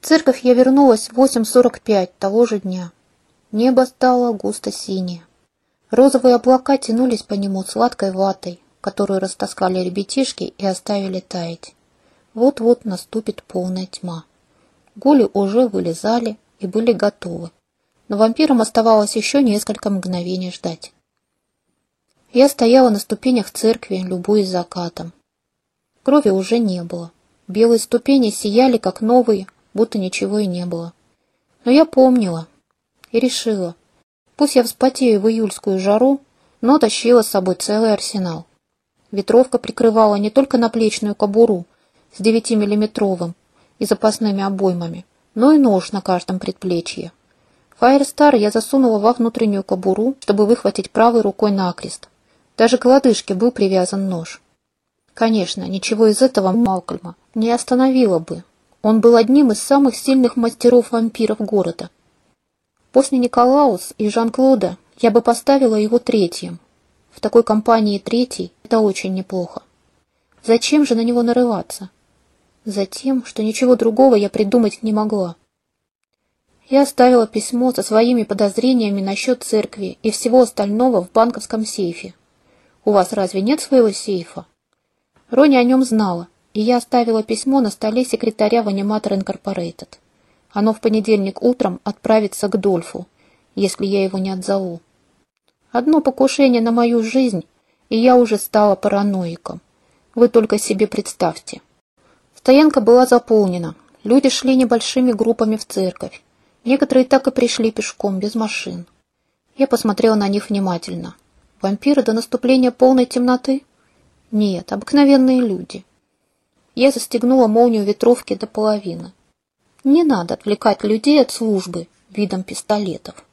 В церковь я вернулась в 8.45 того же дня. Небо стало густо синее. Розовые облака тянулись по нему сладкой ватой, которую растаскали ребятишки и оставили таять. Вот-вот наступит полная тьма. Гули уже вылезали и были готовы, но вампирам оставалось еще несколько мгновений ждать. Я стояла на ступенях церкви, любуясь закатом. Крови уже не было. Белые ступени сияли, как новые, будто ничего и не было. Но я помнила и решила, пусть я вспотею в июльскую жару, но тащила с собой целый арсенал. Ветровка прикрывала не только наплечную кобуру с девятимиллиметровым и запасными обоймами, но и нож на каждом предплечье. Фаерстар я засунула во внутреннюю кобуру, чтобы выхватить правой рукой накрест. Даже к лодыжке был привязан нож. Конечно, ничего из этого Малкольма не остановило бы. Он был одним из самых сильных мастеров-вампиров города. После Николаус и Жан-Клода я бы поставила его третьим. В такой компании третий – это очень неплохо. Зачем же на него нарываться? Затем, что ничего другого я придумать не могла. Я оставила письмо со своими подозрениями насчет церкви и всего остального в банковском сейфе. У вас разве нет своего сейфа? Рони о нем знала, и я оставила письмо на столе секретаря в Аниматор Инкорпорейтед. Оно в понедельник утром отправится к Дольфу, если я его не отзову. Одно покушение на мою жизнь, и я уже стала параноиком. Вы только себе представьте. Стоянка была заполнена. Люди шли небольшими группами в церковь. Некоторые так и пришли пешком, без машин. Я посмотрела на них внимательно. Вампиры до наступления полной темноты? Нет, обыкновенные люди. Я застегнула молнию ветровки до половины. Не надо отвлекать людей от службы видом пистолетов.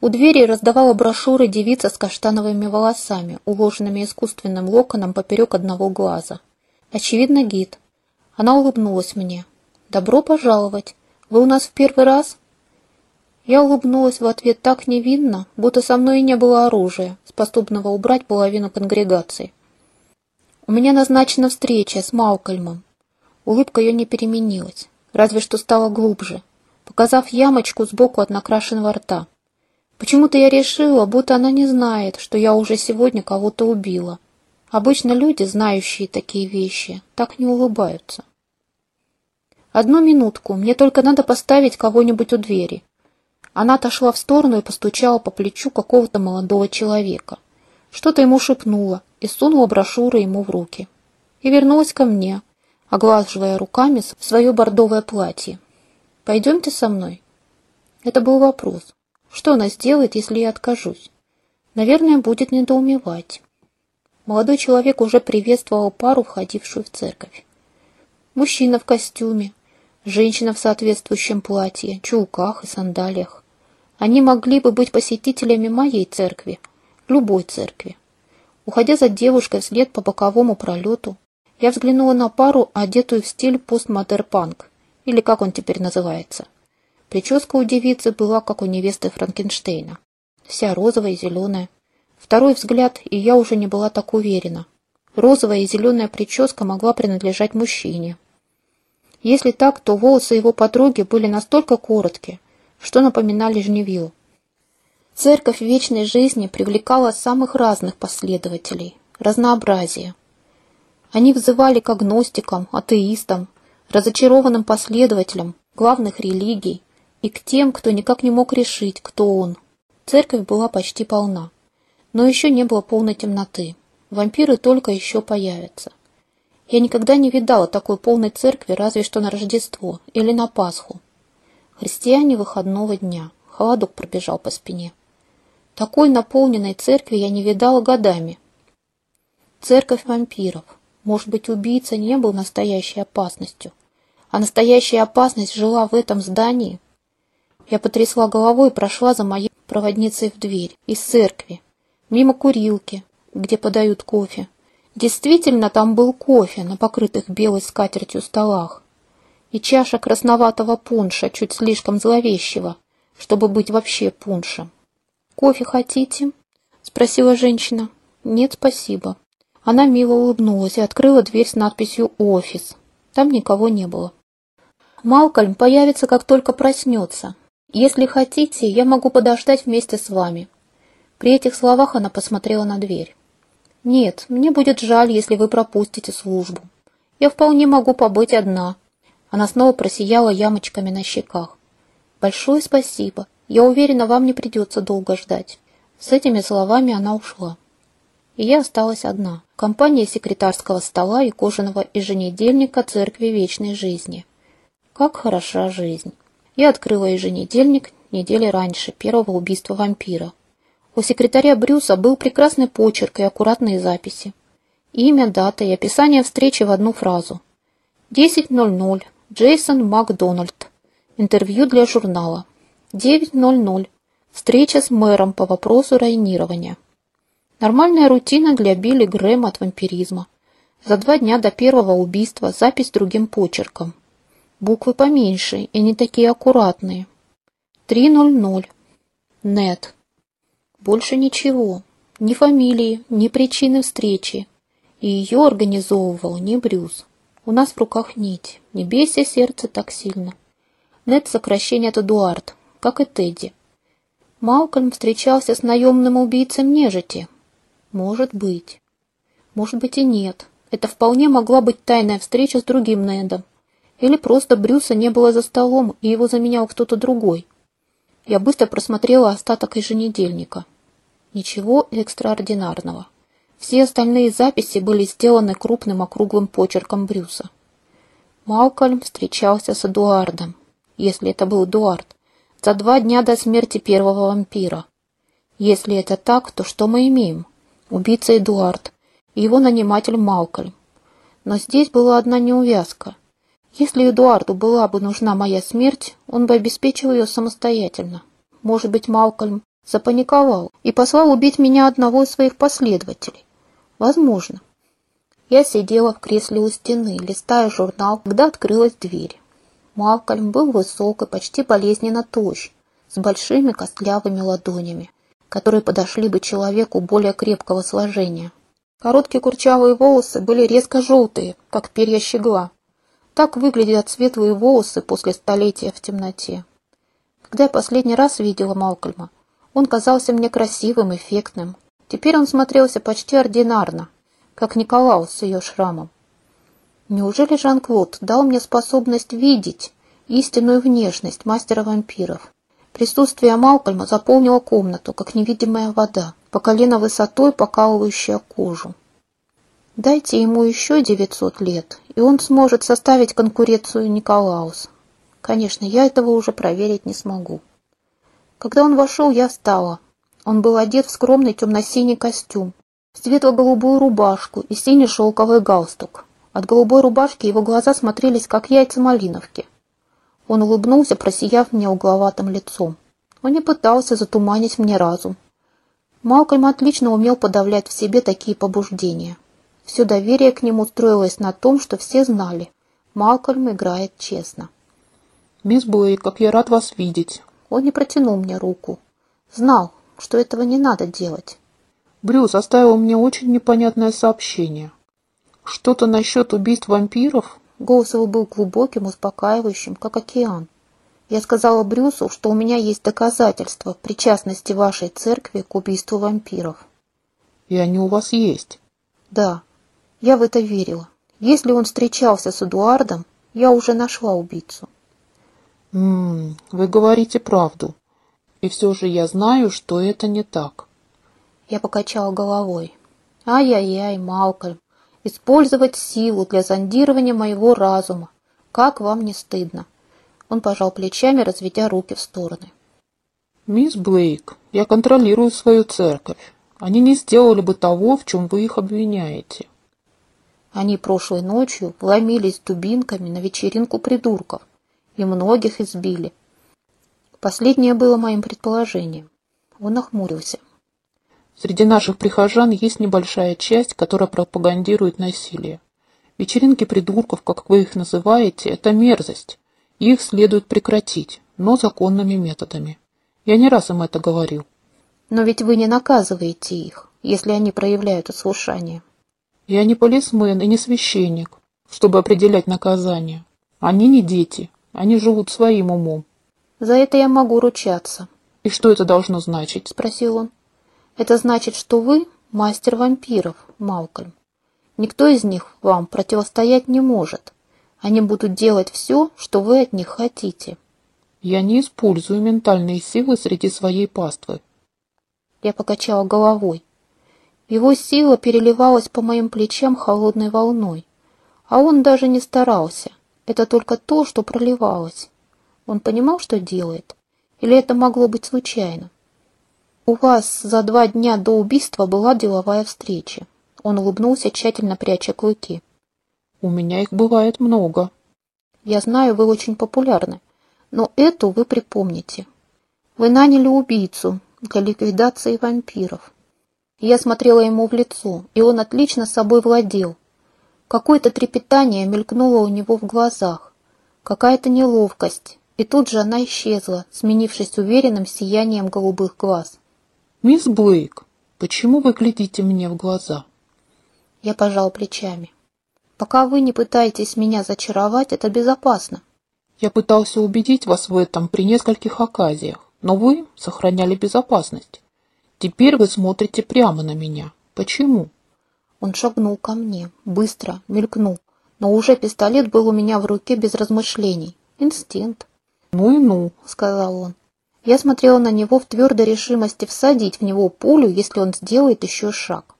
У двери раздавала брошюры девица с каштановыми волосами, уложенными искусственным локоном поперек одного глаза. Очевидно, гид. Она улыбнулась мне. «Добро пожаловать! Вы у нас в первый раз?» Я улыбнулась в ответ так невинно, будто со мной и не было оружия, способного убрать половину конгрегации. «У меня назначена встреча с Малкольмом». Улыбка ее не переменилась, разве что стала глубже, показав ямочку сбоку от накрашенного рта. Почему-то я решила, будто она не знает, что я уже сегодня кого-то убила. Обычно люди, знающие такие вещи, так не улыбаются. «Одну минутку, мне только надо поставить кого-нибудь у двери». Она отошла в сторону и постучала по плечу какого-то молодого человека. Что-то ему шепнула и сунула брошюры ему в руки. И вернулась ко мне, оглаживая руками свое бордовое платье. «Пойдемте со мной?» Это был вопрос. Что она сделает, если я откажусь? Наверное, будет недоумевать. Молодой человек уже приветствовал пару, входившую в церковь. Мужчина в костюме, женщина в соответствующем платье, чулках и сандалиях. Они могли бы быть посетителями моей церкви, любой церкви. Уходя за девушкой вслед по боковому пролету, я взглянула на пару, одетую в стиль постмодерпанк, или как он теперь называется. Прическа у девицы была, как у невесты Франкенштейна. Вся розовая и зеленая. Второй взгляд, и я уже не была так уверена. Розовая и зеленая прическа могла принадлежать мужчине. Если так, то волосы его подруги были настолько короткие, что напоминали жневью. Церковь вечной жизни привлекала самых разных последователей, разнообразие. Они взывали к агностикам, атеистам, разочарованным последователям главных религий и к тем, кто никак не мог решить, кто он. Церковь была почти полна, но еще не было полной темноты. Вампиры только еще появятся. Я никогда не видала такой полной церкви, разве что на Рождество или на Пасху. Христиане выходного дня. Холодок пробежал по спине. Такой наполненной церкви я не видала годами. Церковь вампиров. Может быть, убийца не был настоящей опасностью, а настоящая опасность жила в этом здании? Я потрясла головой и прошла за моей проводницей в дверь из церкви, мимо курилки, где подают кофе. Действительно, там был кофе на покрытых белой скатертью столах и чаша красноватого пунша, чуть слишком зловещего, чтобы быть вообще пуншем. «Кофе хотите?» — спросила женщина. «Нет, спасибо». Она мило улыбнулась и открыла дверь с надписью «Офис». Там никого не было. Малкольм появится, как только проснется. Если хотите, я могу подождать вместе с вами. При этих словах она посмотрела на дверь. Нет, мне будет жаль, если вы пропустите службу. Я вполне могу побыть одна. Она снова просияла ямочками на щеках. Большое спасибо. Я уверена, вам не придется долго ждать. С этими словами она ушла. И я осталась одна. Компания секретарского стола и кожаного еженедельника Церкви Вечной Жизни. Как хороша жизнь. Я открыла еженедельник недели раньше, первого убийства вампира. У секретаря Брюса был прекрасный почерк и аккуратные записи. Имя, дата и описание встречи в одну фразу. 10.00. Джейсон Макдональд. Интервью для журнала. 9.00. Встреча с мэром по вопросу районирования. Нормальная рутина для Билли Грэма от вампиризма. За два дня до первого убийства запись другим почерком. Буквы поменьше и не такие аккуратные. 3.00. Нет. Больше ничего. Ни фамилии, ни причины встречи. И ее организовывал не Брюс. У нас в руках нить. Не бейся сердце так сильно. Нет сокращение от Эдуард, как и Тедди. Малкольм встречался с наемным убийцей нежити. Может быть. Может быть и нет. Это вполне могла быть тайная встреча с другим Недом. Или просто Брюса не было за столом, и его заменял кто-то другой. Я быстро просмотрела остаток еженедельника. Ничего экстраординарного. Все остальные записи были сделаны крупным округлым почерком Брюса. Малкольм встречался с Эдуардом, если это был Эдуард, за два дня до смерти первого вампира. Если это так, то что мы имеем? Убийца Эдуард и его наниматель Малкольм. Но здесь была одна неувязка. Если Эдуарду была бы нужна моя смерть, он бы обеспечил ее самостоятельно. Может быть, Малкольм запаниковал и послал убить меня одного из своих последователей. Возможно. Я сидела в кресле у стены, листая журнал, когда открылась дверь. Малкольм был высок и почти болезненно тощ, с большими костлявыми ладонями, которые подошли бы человеку более крепкого сложения. Короткие курчавые волосы были резко желтые, как перья щегла. Так выглядят светлые волосы после столетия в темноте. Когда я последний раз видела Малкольма, он казался мне красивым, эффектным. Теперь он смотрелся почти ординарно, как Николаус с ее шрамом. Неужели Жан-Клод дал мне способность видеть истинную внешность мастера вампиров? Присутствие Малкольма заполнило комнату, как невидимая вода, по колено высотой покалывающая кожу. Дайте ему еще 900 лет, и он сможет составить конкуренцию Николаус. Конечно, я этого уже проверить не смогу. Когда он вошел, я встала. Он был одет в скромный темно-синий костюм, светло-голубую рубашку и синий шелковый галстук. От голубой рубашки его глаза смотрелись, как яйца малиновки. Он улыбнулся, просияв мне угловатым лицом. Он не пытался затуманить мне разум. Малкольм отлично умел подавлять в себе такие побуждения. Все доверие к нему строилось на том, что все знали. Малкольм играет честно. «Мисс Блейк, как я рад вас видеть!» Он не протянул мне руку. Знал, что этого не надо делать. Брюс оставил мне очень непонятное сообщение. Что-то насчет убийств вампиров? Голос его был глубоким, успокаивающим, как океан. Я сказала Брюсу, что у меня есть доказательства причастности вашей церкви к убийству вампиров. И они у вас есть? Да, я в это верила. Если он встречался с Эдуардом, я уже нашла убийцу. Ммм, вы говорите правду. И все же я знаю, что это не так. Я покачала головой. Ай-яй-яй, Малкольм, использовать силу для зондирования моего разума. Как вам не стыдно? Он пожал плечами, разведя руки в стороны. «Мисс Блейк, я контролирую свою церковь. Они не сделали бы того, в чем вы их обвиняете». Они прошлой ночью вломились дубинками на вечеринку придурков и многих избили. Последнее было моим предположением. Он нахмурился. Среди наших прихожан есть небольшая часть, которая пропагандирует насилие. Вечеринки придурков, как вы их называете, это мерзость. Их следует прекратить, но законными методами. Я не раз им это говорил. Но ведь вы не наказываете их, если они проявляют ослушание. Я не полисмен и не священник, чтобы определять наказание. Они не дети, Они живут своим умом. За это я могу ручаться. И что это должно значить? Спросил он. Это значит, что вы мастер вампиров, Малкольм. Никто из них вам противостоять не может. Они будут делать все, что вы от них хотите. Я не использую ментальные силы среди своей паствы. Я покачала головой. Его сила переливалась по моим плечам холодной волной, а он даже не старался. Это только то, что проливалось. Он понимал, что делает? Или это могло быть случайно? У вас за два дня до убийства была деловая встреча. Он улыбнулся, тщательно пряча клыки. У меня их бывает много. Я знаю, вы очень популярны, но эту вы припомните. Вы наняли убийцу для ликвидации вампиров. Я смотрела ему в лицо, и он отлично собой владел. Какое-то трепетание мелькнуло у него в глазах, какая-то неловкость, и тут же она исчезла, сменившись уверенным сиянием голубых глаз. «Мисс Блейк, почему вы глядите мне в глаза?» Я пожал плечами. «Пока вы не пытаетесь меня зачаровать, это безопасно». «Я пытался убедить вас в этом при нескольких оказиях, но вы сохраняли безопасность. Теперь вы смотрите прямо на меня. Почему?» Он шагнул ко мне, быстро, мелькнул, но уже пистолет был у меня в руке без размышлений. Инстинкт. «Ну и ну», — сказал он. Я смотрела на него в твердой решимости всадить в него пулю, если он сделает еще шаг.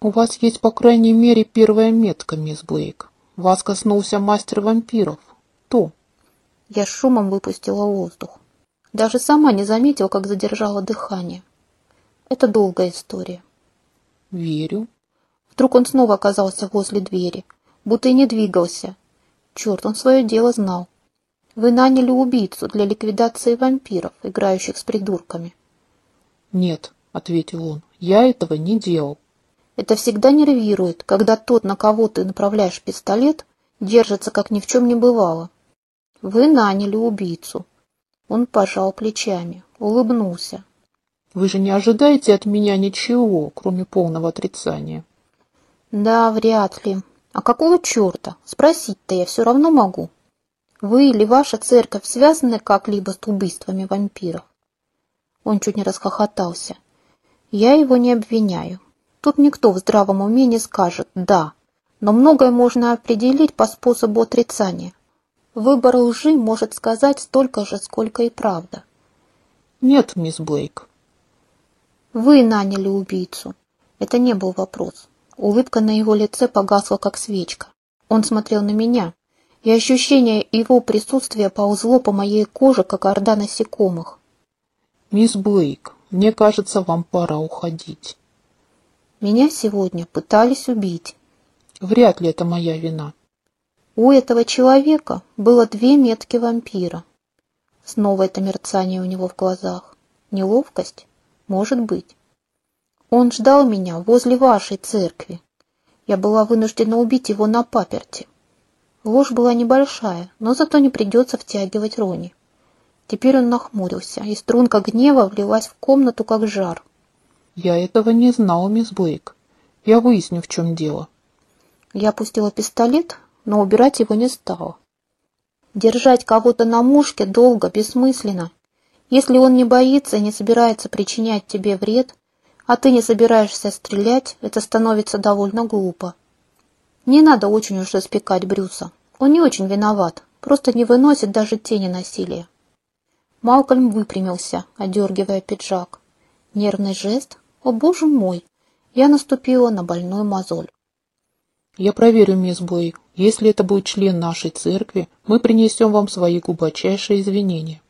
«У вас есть, по крайней мере, первая метка, мисс Блейк. Вас коснулся мастер вампиров. То». Я шумом выпустила воздух. Даже сама не заметила, как задержала дыхание. Это долгая история. «Верю». Вдруг он снова оказался возле двери, будто и не двигался. Черт, он свое дело знал. Вы наняли убийцу для ликвидации вампиров, играющих с придурками. Нет, ответил он, я этого не делал. Это всегда нервирует, когда тот, на кого ты направляешь пистолет, держится, как ни в чем не бывало. Вы наняли убийцу. Он пожал плечами, улыбнулся. Вы же не ожидаете от меня ничего, кроме полного отрицания? Да, вряд ли. А какого черта? Спросить-то я все равно могу. Вы или ваша церковь связаны как-либо с убийствами вампиров? Он чуть не расхохотался. Я его не обвиняю. Тут никто в здравом уме не скажет «да», но многое можно определить по способу отрицания. Выбор лжи может сказать столько же, сколько и правда. Нет, мисс Блейк. Вы наняли убийцу. Это не был вопрос. Улыбка на его лице погасла, как свечка. Он смотрел на меня, и ощущение его присутствия ползло по моей коже, как орда насекомых. «Мисс Блейк, мне кажется, вам пора уходить». «Меня сегодня пытались убить». «Вряд ли это моя вина». «У этого человека было две метки вампира». Снова это мерцание у него в глазах. Неловкость? Может быть. Он ждал меня возле вашей церкви. Я была вынуждена убить его на паперти. Ложь была небольшая, но зато не придется втягивать Рони. Теперь он нахмурился, и струнка гнева влилась в комнату, как жар. «Я этого не знал, мисс Блейк. Я выясню, в чем дело». Я опустила пистолет, но убирать его не стала. Держать кого-то на мушке долго, бессмысленно. Если он не боится и не собирается причинять тебе вред, а ты не собираешься стрелять, это становится довольно глупо. Не надо очень уж распекать Брюса. Он не очень виноват, просто не выносит даже тени насилия. Малкольм выпрямился, одергивая пиджак. Нервный жест? О, боже мой! Я наступила на больной мозоль. Я проверю, мисс Блейк. Если это будет член нашей церкви, мы принесем вам свои глубочайшие извинения.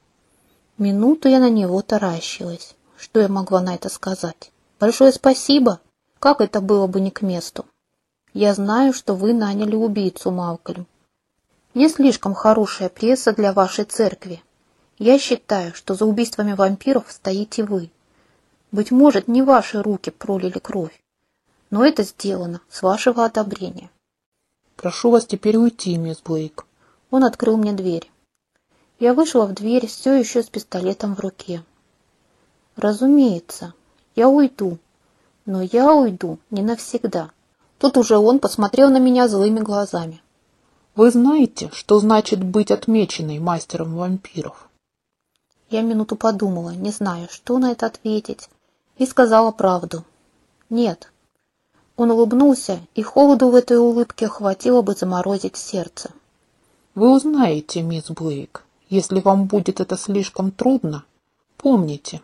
Минуту я на него таращилась. Что я могла на это сказать? Большое спасибо. Как это было бы не к месту? Я знаю, что вы наняли убийцу, Малкольм. Не слишком хорошая пресса для вашей церкви. Я считаю, что за убийствами вампиров стоите вы. Быть может, не ваши руки пролили кровь, но это сделано с вашего одобрения. Прошу вас теперь уйти, мисс Блейк. Он открыл мне дверь. Я вышла в дверь все еще с пистолетом в руке. Разумеется, я уйду, но я уйду не навсегда. Тут уже он посмотрел на меня злыми глазами. Вы знаете, что значит быть отмеченной мастером вампиров? Я минуту подумала, не знаю, что на это ответить, и сказала правду. Нет. Он улыбнулся, и холоду в этой улыбке хватило бы заморозить сердце. Вы узнаете, мисс Блейк. Если вам будет это слишком трудно, помните,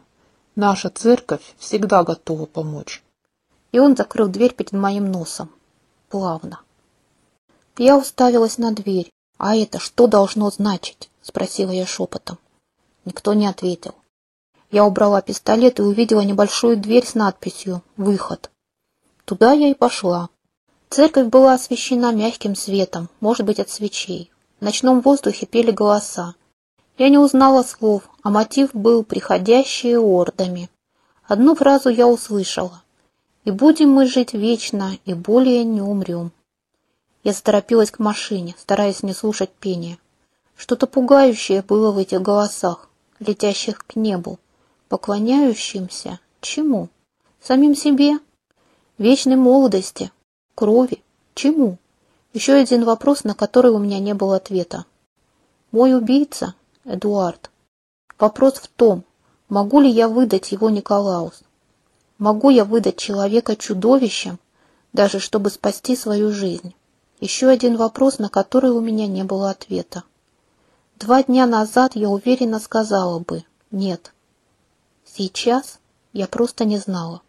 наша церковь всегда готова помочь. И он закрыл дверь перед моим носом. Плавно. Я уставилась на дверь. «А это что должно значить?» — спросила я шепотом. Никто не ответил. Я убрала пистолет и увидела небольшую дверь с надписью «Выход». Туда я и пошла. Церковь была освещена мягким светом, может быть, от свечей. В ночном воздухе пели голоса. Я не узнала слов, а мотив был «приходящие ордами». Одну фразу я услышала. «И будем мы жить вечно, и более не умрем». Я заторопилась к машине, стараясь не слушать пения. Что-то пугающее было в этих голосах летящих к небу, поклоняющимся чему? Самим себе? Вечной молодости? Крови? Чему? Еще один вопрос, на который у меня не было ответа. Мой убийца — Эдуард. Вопрос в том, могу ли я выдать его Николаус? Могу я выдать человека чудовищем, даже чтобы спасти свою жизнь? Еще один вопрос, на который у меня не было ответа. Два дня назад я уверенно сказала бы «нет». Сейчас я просто не знала.